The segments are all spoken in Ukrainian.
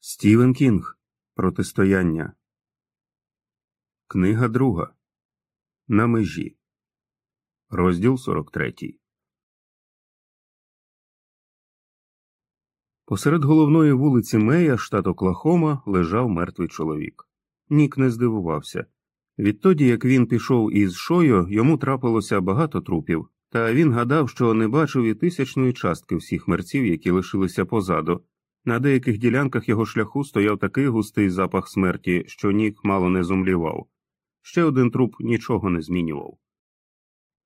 Стівен Кінг Протистояння. Книга друга. На межі. Розділ 43. Посеред головної вулиці Мея, штат Оклахома, лежав мертвий чоловік. Нік не здивувався. Відтоді, як він пішов із шою, йому трапилося багато трупів, та він гадав, що не бачив і тисячної частки всіх мерців, які лишилися позаду. На деяких ділянках його шляху стояв такий густий запах смерті, що нік мало не зумлівав. Ще один труп нічого не змінював.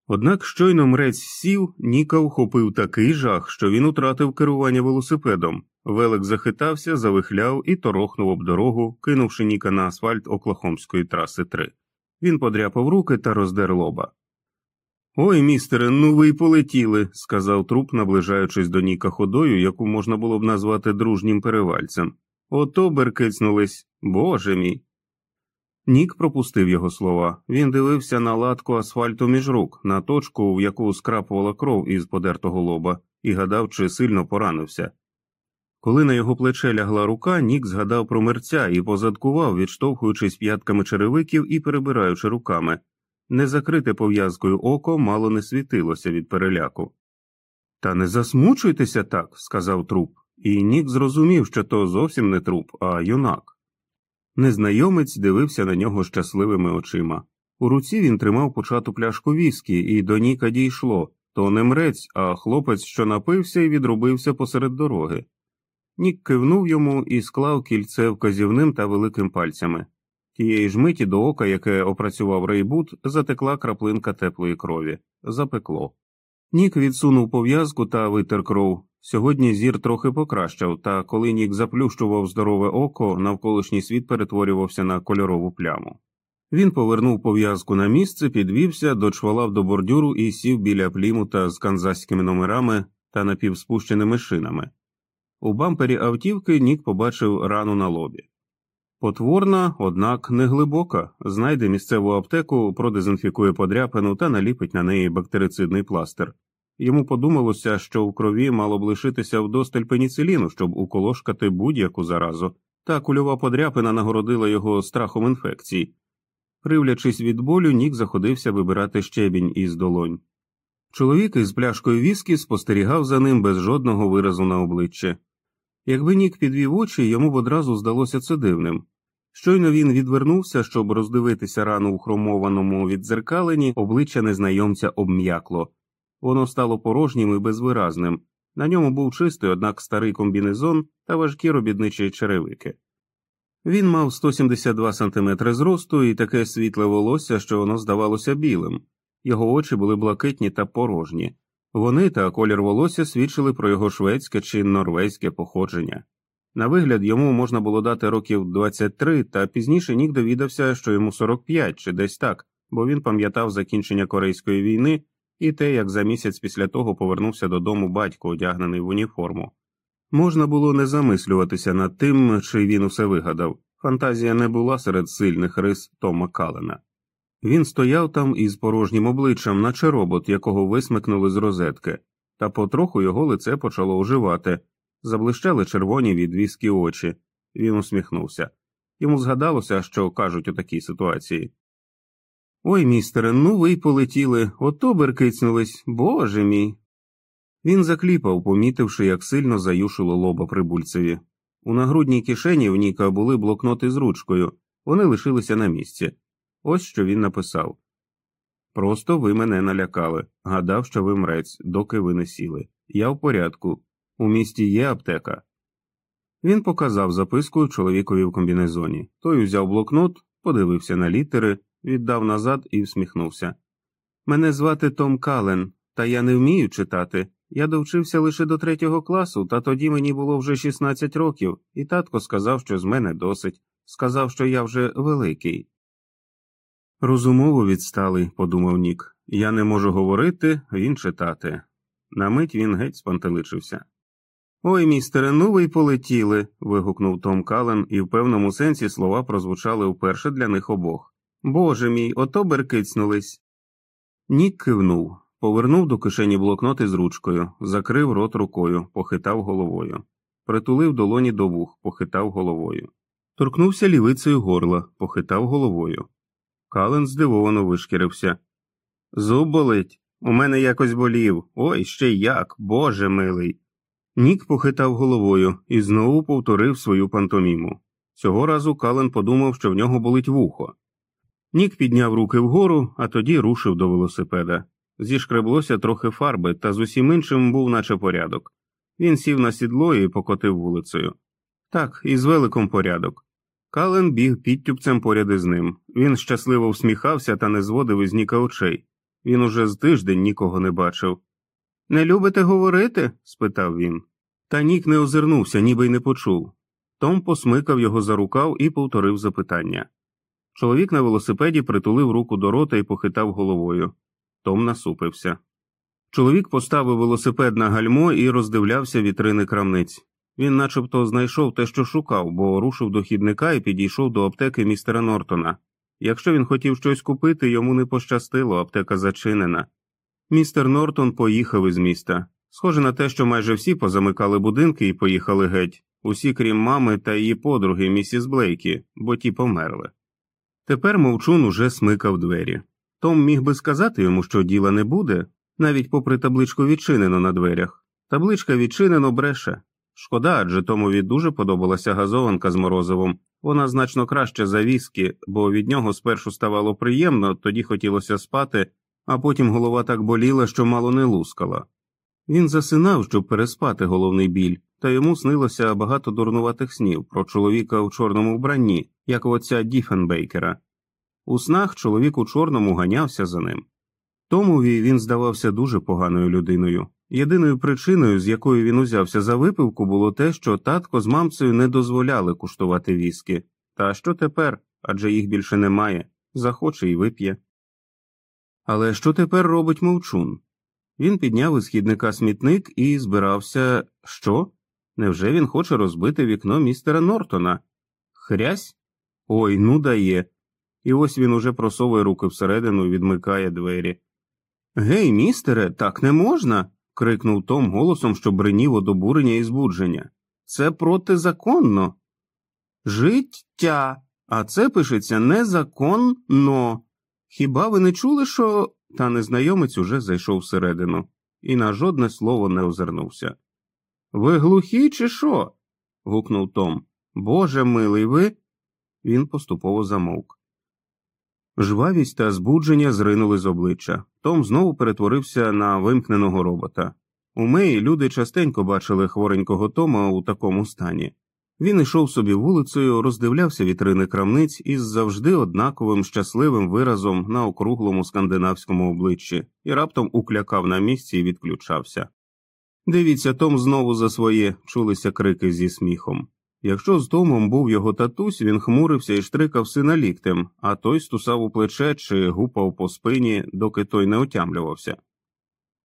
Однак щойно мрець сів, Ніка вхопив такий жах, що він утратив керування велосипедом. Велик захитався, завихляв і торохнув об дорогу, кинувши Ніка на асфальт Оклахомської траси 3. Він подряпав руки та роздер лоба. Ой, містере, ну ви й полетіли, сказав труп, наближаючись до Ніка ходою, яку можна було б назвати дружнім перевальцем. Ото беркицнулись, боже мій. Нік пропустив його слова. Він дивився на латку асфальту між рук, на точку, в яку скрапувала кров із подертого лоба, і гадав, чи сильно поранився. Коли на його плече лягла рука, Нік згадав про мерця і позадкував, відштовхуючись п'ятками черевиків і перебираючи руками. Незакрите пов'язкою око мало не світилося від переляку. Та не засмучуйтеся так, сказав труп, і Нік зрозумів, що то зовсім не труп, а юнак. Незнайомець дивився на нього щасливими очима. У руці він тримав почату пляшку віскі, і до Ніка дійшло то не мрець, а хлопець, що напився і відрубився посеред дороги. Нік кивнув йому і склав кільце вказівним та великим пальцями. Тієї ж миті до ока, яке опрацював рейбут, затекла краплинка теплої крові, запекло. Нік відсунув пов'язку та витер кров. Сьогодні зір трохи покращав, та коли Нік заплющував здорове око, навколишній світ перетворювався на кольорову пляму. Він повернув пов'язку на місце, підвівся, дочвалав до бордюру і сів біля плімута з канзаськими номерами та напівспущеними шинами. У бампері автівки Нік побачив рану на лобі. Потворна, однак не глибока, знайде місцеву аптеку, продезінфікує подряпину та наліпить на неї бактерицидний пластир. Йому подумалося, що в крові мало б лишитися вдосталь пеніциліну, щоб уколошкати будь-яку заразу, та кульова подряпина нагородила його страхом інфекцій. Кривлячись від болю, Нік заходився вибирати щебінь із долонь. Чоловік із пляшкою віскі спостерігав за ним без жодного виразу на обличчі. Якби Нік підвів очі, йому б одразу здалося це дивним. Щойно він відвернувся, щоб роздивитися рану у хромованому віддзеркалені, обличчя незнайомця обм'якло. Воно стало порожнім і безвиразним. На ньому був чистий, однак старий комбінезон та важкі робітничі черевики. Він мав 172 см зросту і таке світле волосся, що воно здавалося білим, його очі були блакитні та порожні. Вони та колір волосся свідчили про його шведське чи норвезьке походження. На вигляд йому можна було дати років 23, та пізніше Нік довідався, що йому 45 чи десь так, бо він пам'ятав закінчення Корейської війни і те, як за місяць після того повернувся додому батько, одягнений в уніформу. Можна було не замислюватися над тим, чи він усе вигадав. Фантазія не була серед сильних рис Тома Калена. Він стояв там із порожнім обличчям, наче робот, якого висмикнули з розетки, та потроху його лице почало оживати, заблищали червоні від віскі очі. Він усміхнувся. Йому згадалося, що кажуть у такій ситуації. Ой, містере, ну ви й полетіли, ото беркицнулись, боже мій. Він закліпав, помітивши, як сильно заюшило лоба прибульцеві. У нагрудній кишені в Ніка були блокноти з ручкою, вони лишилися на місці. Ось що він написав Просто ви мене налякали. Гадав, що ви мрець, доки ви не сіли. Я в порядку. У місті є аптека. Він показав записку чоловікові в комбінезоні. Той узяв блокнот, подивився на літери, віддав назад і всміхнувся. Мене звати Том Кален, та я не вмію читати. Я довчився лише до третього класу, та тоді мені було вже 16 років, і татко сказав, що з мене досить. Сказав, що я вже великий. Розумово відсталий, подумав Нік. Я не можу говорити, він читати. На мить він геть спантеличився. Ой, містере, ну ви й полетіли. вигукнув Том Кален, і в певному сенсі слова прозвучали вперше для них обох. Боже мій, ото беркицнулись. Нік кивнув, повернув до кишені блокноти з ручкою, закрив рот рукою, похитав головою. притулив долоні до вух, похитав головою. Торкнувся лівицею горла, похитав головою. Кален здивовано вишкірився. Зуб болить. У мене якось болів. Ой, ще як, Боже милий. Нік похитав головою і знову повторив свою пантоміму. Цього разу Кален подумав, що в нього болить вухо. Нік підняв руки вгору, а тоді рушив до велосипеда. Зішкреблося трохи фарби, та з усім іншим був наче порядок. Він сів на сідло і покотив вулицею. Так, із великом порядок. Кален біг підтюпцем поряд із ним. Він щасливо всміхався та не зводив із Ніка очей. Він уже з тиждень нікого не бачив. Не любите говорити? спитав він. Та Нік не озирнувся, ніби й не почув. Том посмикав його за рукав і повторив запитання. Чоловік на велосипеді притулив руку до рота і похитав головою. Том насупився. Чоловік поставив велосипед на гальмо і роздивлявся вітрини крамниць. Він начебто знайшов те, що шукав, бо рушив до хідника і підійшов до аптеки містера Нортона. Якщо він хотів щось купити, йому не пощастило, аптека зачинена. Містер Нортон поїхав із міста. Схоже на те, що майже всі позамикали будинки і поїхали геть, усі крім мами та її подруги, місіс Блейкі, бо ті померли. Тепер мовчун уже смикав двері. Том міг би сказати йому, що діла не буде, навіть попри табличку відчинено на дверях. Табличка відчинено бреше. Шкода, адже Томові дуже подобалася газованка з морозивом. Вона значно краще за віскі, бо від нього спершу ставало приємно, тоді хотілося спати, а потім голова так боліла, що мало не лускала. Він засинав, щоб переспати головний біль, та йому снилося багато дурнуватих снів про чоловіка у чорному вбранні, як оця Діфенбейкера. У снах чоловік у чорному ганявся за ним. Томові він здавався дуже поганою людиною. Єдиною причиною, з якою він узявся за випивку, було те, що татко з мамцею не дозволяли куштувати віскі. Та що тепер? Адже їх більше немає, захоче і вип'є. Але що тепер робить мовчун? Він підняв із хідника смітник і збирався. Що? Невже він хоче розбити вікно містера Нортона? Хрясь? Ой, ну дає. І ось він уже просовує руки всередину і відмикає двері. Гей, містере, так не можна. крикнув Том голосом, що бринів од обурення і збудження. Це протизаконно. Життя. А це пишеться незаконно. Хіба ви не чули, що. Та незнайомець уже зайшов всередину і на жодне слово не озирнувся. Ви глухі, чи що? гукнув Том. Боже милий ви. Він поступово замовк. Жвавість та збудження зринули з обличчя. Том знову перетворився на вимкненого робота. У Меї люди частенько бачили хворенького Тома у такому стані. Він йшов собі вулицею, роздивлявся вітрини крамниць із завжди однаковим щасливим виразом на округлому скандинавському обличчі і раптом уклякав на місці і відключався. Дивіться, Том знову за своє чулися крики зі сміхом. Якщо з Томом був його татусь, він хмурився і штрикав сина ліктем, а той стусав у плече чи гупав по спині, доки той не отямлювався.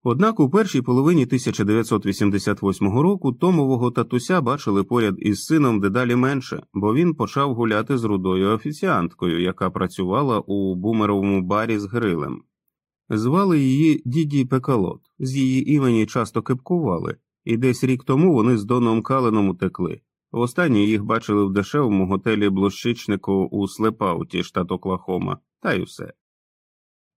Однак у першій половині 1988 року Томового татуся бачили поряд із сином дедалі менше, бо він почав гуляти з рудою офіціанткою, яка працювала у бумеровому барі з грилем. Звали її Діді Пекалот, з її імені часто кепкували, і десь рік тому вони з Доном Каленом утекли. Востаннє їх бачили в дешевому готелі блощичнику у Слепауті, штат Оклахома, та й усе.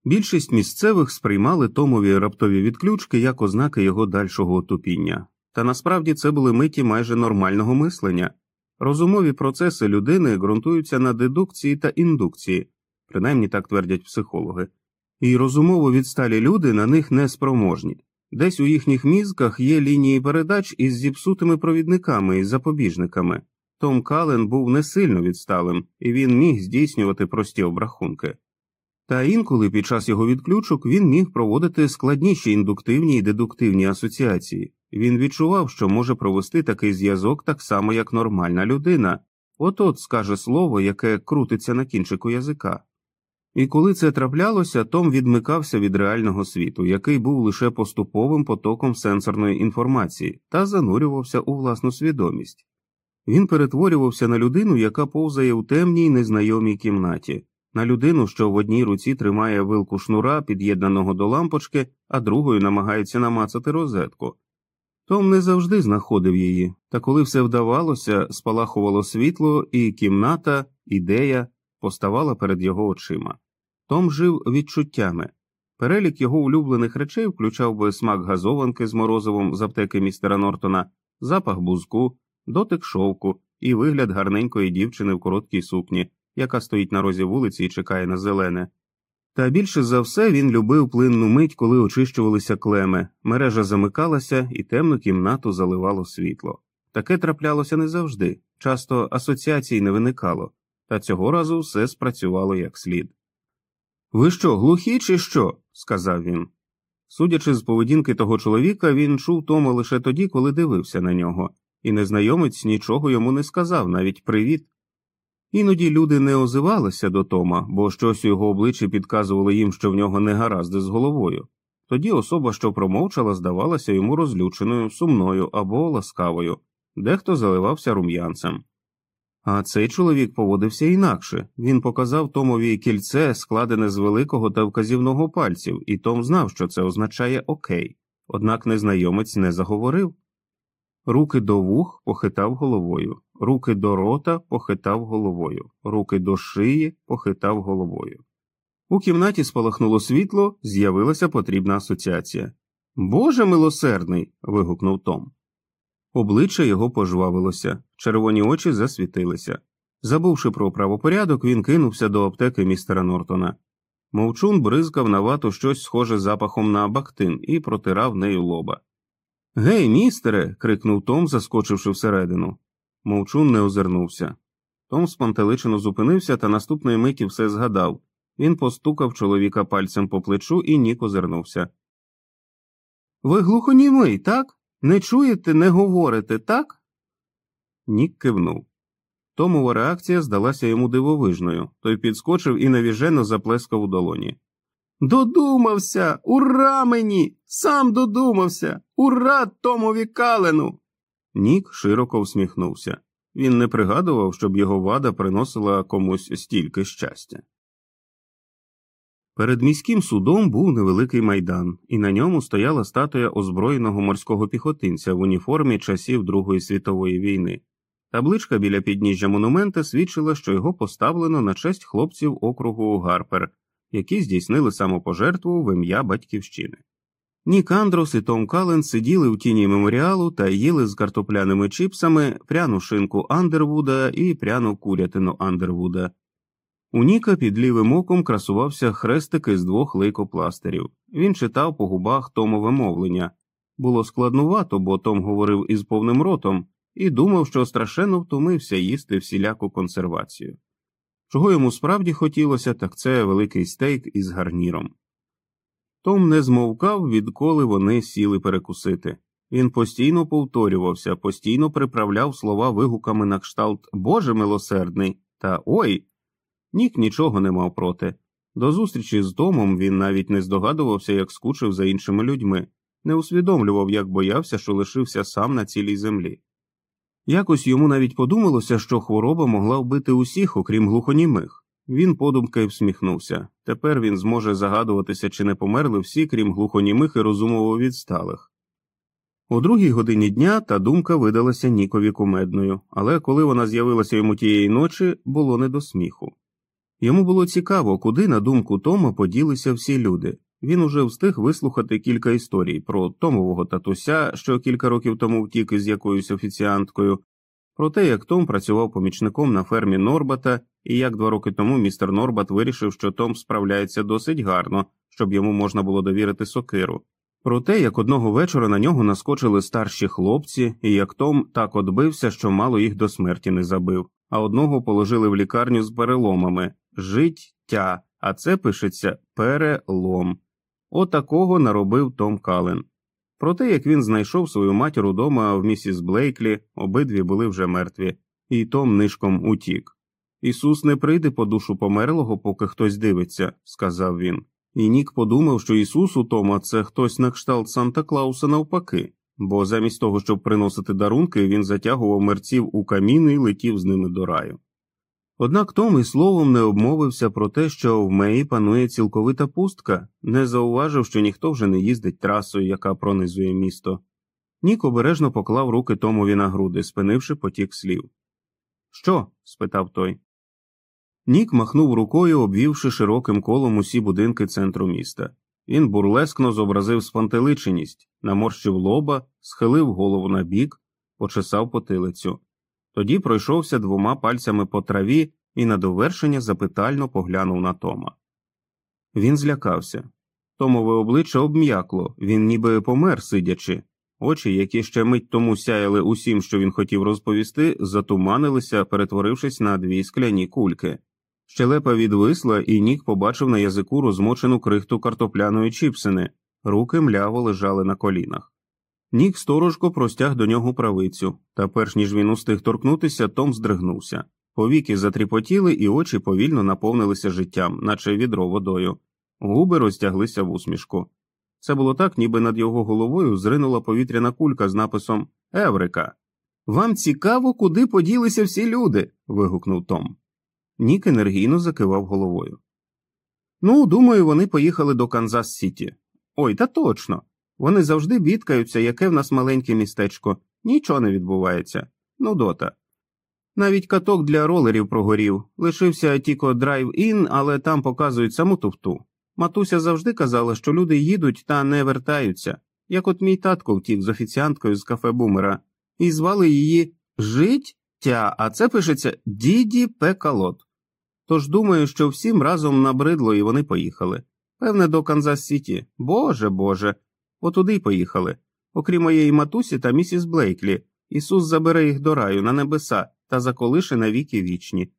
Більшість місцевих сприймали Томові раптові відключки як ознаки його дальшого отупіння, та насправді це були миті майже нормального мислення. Розумові процеси людини ґрунтуються на дедукції та індукції, принаймні так твердять психологи, і розумово відсталі люди на них не спроможні. Десь у їхніх мізках є лінії передач із зіпсутими провідниками і запобіжниками. Том Кален був не сильно відсталим, і він міг здійснювати прості обрахунки. Та інколи під час його відключок він міг проводити складніші індуктивні і дедуктивні асоціації. Він відчував, що може провести такий зв'язок так само, як нормальна людина, от от скаже слово, яке крутиться на кінчику язика. І коли це траплялося, Том відмикався від реального світу, який був лише поступовим потоком сенсорної інформації, та занурювався у власну свідомість. Він перетворювався на людину, яка повзає у темній незнайомій кімнаті, на людину, що в одній руці тримає вилку шнура, під'єднаного до лампочки, а другою намагається намацати розетку. Том не завжди знаходив її, та коли все вдавалося, спалахувало світло, і кімната, ідея поставала перед його очима. Том жив відчуттями. Перелік його улюблених речей включав би смак газованки з морозивом з аптеки містера Нортона, запах бузку, дотик шовку і вигляд гарненької дівчини в короткій сукні, яка стоїть на розі вулиці і чекає на зелене. Та більше за все він любив плинну мить, коли очищувалися клеми, мережа замикалася і темну кімнату заливало світло. Таке траплялося не завжди, часто асоціацій не виникало, та цього разу все спрацювало як слід. Ви що, глухі, чи що? сказав він. Судячи з поведінки того чоловіка, він чув Тома лише тоді, коли дивився на нього, і незнайомець нічого йому не сказав, навіть привіт. Іноді люди не озивалися до Тома, бо щось у його обличчі підказувало їм, що в нього не гаразди з головою. Тоді особа, що промовчала, здавалася йому розлюченою, сумною або ласкавою, дехто заливався рум'янцем. А цей чоловік поводився інакше він показав Томові кільце, складене з великого та вказівного пальців, і Том знав, що це означає окей, однак незнайомець не заговорив. Руки до вух похитав головою, руки до рота похитав головою, руки до шиї похитав головою. У кімнаті спалахнуло світло, з'явилася потрібна асоціація. Боже милосердний. вигукнув Том. Обличчя його пожвавилося, червоні очі засвітилися. Забувши про правопорядок, він кинувся до аптеки містера Нортона. Мовчун бризкав на вату щось схоже запахом на бактин і протирав нею лоба. Гей, містере. крикнув Том, заскочивши всередину. Мовчун не озирнувся. Том спантеличено зупинився та наступної миті все згадав. Він постукав чоловіка пальцем по плечу і нік озирнувся. Ви глухонімий, так? Не чуєте, не говорите, так? Нік кивнув. Томова реакція здалася йому дивовижною, той підскочив і навіжено заплескав у долоні. Додумався, ура мені! Сам додумався! Ура Томові Калену! Нік широко всміхнувся. Він не пригадував, щоб його вада приносила комусь стільки щастя. Перед міським судом був невеликий майдан, і на ньому стояла статуя озброєного морського піхотинця в уніформі часів Другої світової війни. Табличка біля підніжжя монумента свідчила, що його поставлено на честь хлопців округу Гарпер, які здійснили самопожертву в ім'я батьківщини. Нік Андрос і Том Кален сиділи в тіні меморіалу та їли з картопляними чіпсами пряну шинку Андервуда і пряну курятину Андервуда. У Ніка під лівим оком красувався хрестик із двох лейкопластерів. Він читав по губах Томове мовлення. Було складнувато, бо Том говорив із повним ротом і думав, що страшенно втомився їсти всіляку консервацію. Чого йому справді хотілося, так це великий стейк із гарніром. Том не змовкав, відколи вони сіли перекусити. Він постійно повторювався, постійно приправляв слова вигуками на кшталт Боже милосердний та Ой. Нік нічого не мав проти. До зустрічі з Томом він навіть не здогадувався, як скучив за іншими людьми, не усвідомлював, як боявся, що лишився сам на цілій землі. Якось йому навіть подумалося, що хвороба могла вбити усіх, окрім глухонімих. Він подумки всміхнувся тепер він зможе загадуватися, чи не померли всі, крім глухонімих і розумово відсталих. У другій годині дня та думка видалася Нікові кумедною, але коли вона з'явилася йому тієї ночі, було не до сміху. Йому було цікаво, куди, на думку Тома, поділися всі люди. Він уже встиг вислухати кілька історій про Томового татуся, що кілька років тому втік із якоюсь офіціанткою, про те, як Том працював помічником на фермі Норбата, і як два роки тому містер Норбат вирішив, що Том справляється досить гарно, щоб йому можна було довірити сокиру. Про те, як одного вечора на нього наскочили старші хлопці, і як Том так отбився, що мало їх до смерті не забив, а одного положили в лікарню з переломами життя, а це пишеться перелом. Отакого наробив Том Кален. Про те, як він знайшов свою матір удома в місіс Блейклі, обидві були вже мертві, і Том нишком утік. Ісус не прийде по душу померлого, поки хтось дивиться, сказав він. І Нік подумав, що Ісус у Тома це хтось на кшталт Санта Клауса навпаки, бо замість того, щоб приносити дарунки, він затягував мерців у каміни і летів з ними до раю. Однак Том і словом не обмовився про те, що в Меї панує цілковита пустка, не зауважив, що ніхто вже не їздить трасою, яка пронизує місто. Нік обережно поклав руки Томові на груди, спинивши потік слів. Що? спитав той. Нік махнув рукою, обвівши широким колом усі будинки центру міста. Він бурлескно зобразив спантеличеність, наморщив лоба, схилив голову на бік, почесав потилицю. Тоді пройшовся двома пальцями по траві і на довершення запитально поглянув на Тома. Він злякався. Томове обличчя обм'якло, він ніби помер, сидячи. Очі, які ще мить тому сяяли усім, що він хотів розповісти, затуманилися, перетворившись на дві скляні кульки. Щелепа відвисла, і Нік побачив на язику розмочену крихту картопляної чіпсини, руки мляво лежали на колінах. Нік сторожко простяг до нього правицю, та перш ніж він устиг торкнутися, Том здригнувся. Повіки затріпотіли, і очі повільно наповнилися життям, наче відро водою. Губи розтяглися в усмішку. Це було так, ніби над його головою зринула повітряна кулька з написом Еврика. Вам цікаво, куди поділися всі люди. вигукнув Том. Нік енергійно закивав головою. Ну, думаю, вони поїхали до Канзас Сіті. Ой, та точно. Вони завжди бідкаються, яке в нас маленьке містечко, нічого не відбувається. Ну, дота. Навіть каток для ролерів прогорів, лишився тільки драйв-ін, але там показують саму туфту. Матуся завжди казала, що люди їдуть та не вертаються, як от мій татко втік з офіціанткою з кафе Бумера, і звали її Життя, а це пишеться Діді Пекалот. Тож думаю, що всім разом набридло і вони поїхали. Певне, до Канзас Сіті. Боже Боже, отуди й поїхали. Окрім моєї матусі та місіс Блейклі, Ісус забере їх до раю на небеса та заколише на віки вічні.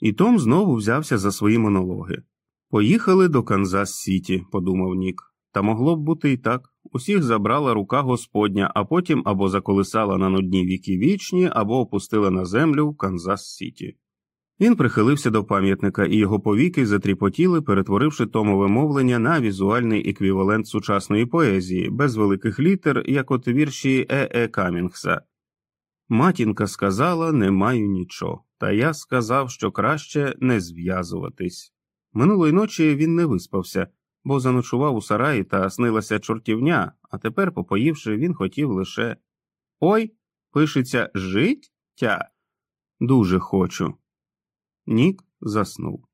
І Том знову взявся за свої монологи. Поїхали до Канзас Сіті, подумав Нік. Та могло б бути і так. Усіх забрала рука Господня, а потім або заколисала на нудні віки вічні, або опустила на землю в Канзас Сіті. Він прихилився до пам'ятника, і його повіки затріпотіли, перетворивши томове мовлення на візуальний еквівалент сучасної поезії, без великих літер, як от вірші Е. Е. Камінгса. Матінка сказала не маю нічого, та я сказав, що краще не зв'язуватись. Минулої ночі він не виспався, бо заночував у сараї та снилася чортівня, а тепер, попоївши, він хотів лише Ой, пишеться життя. Дуже хочу. Нік заснув.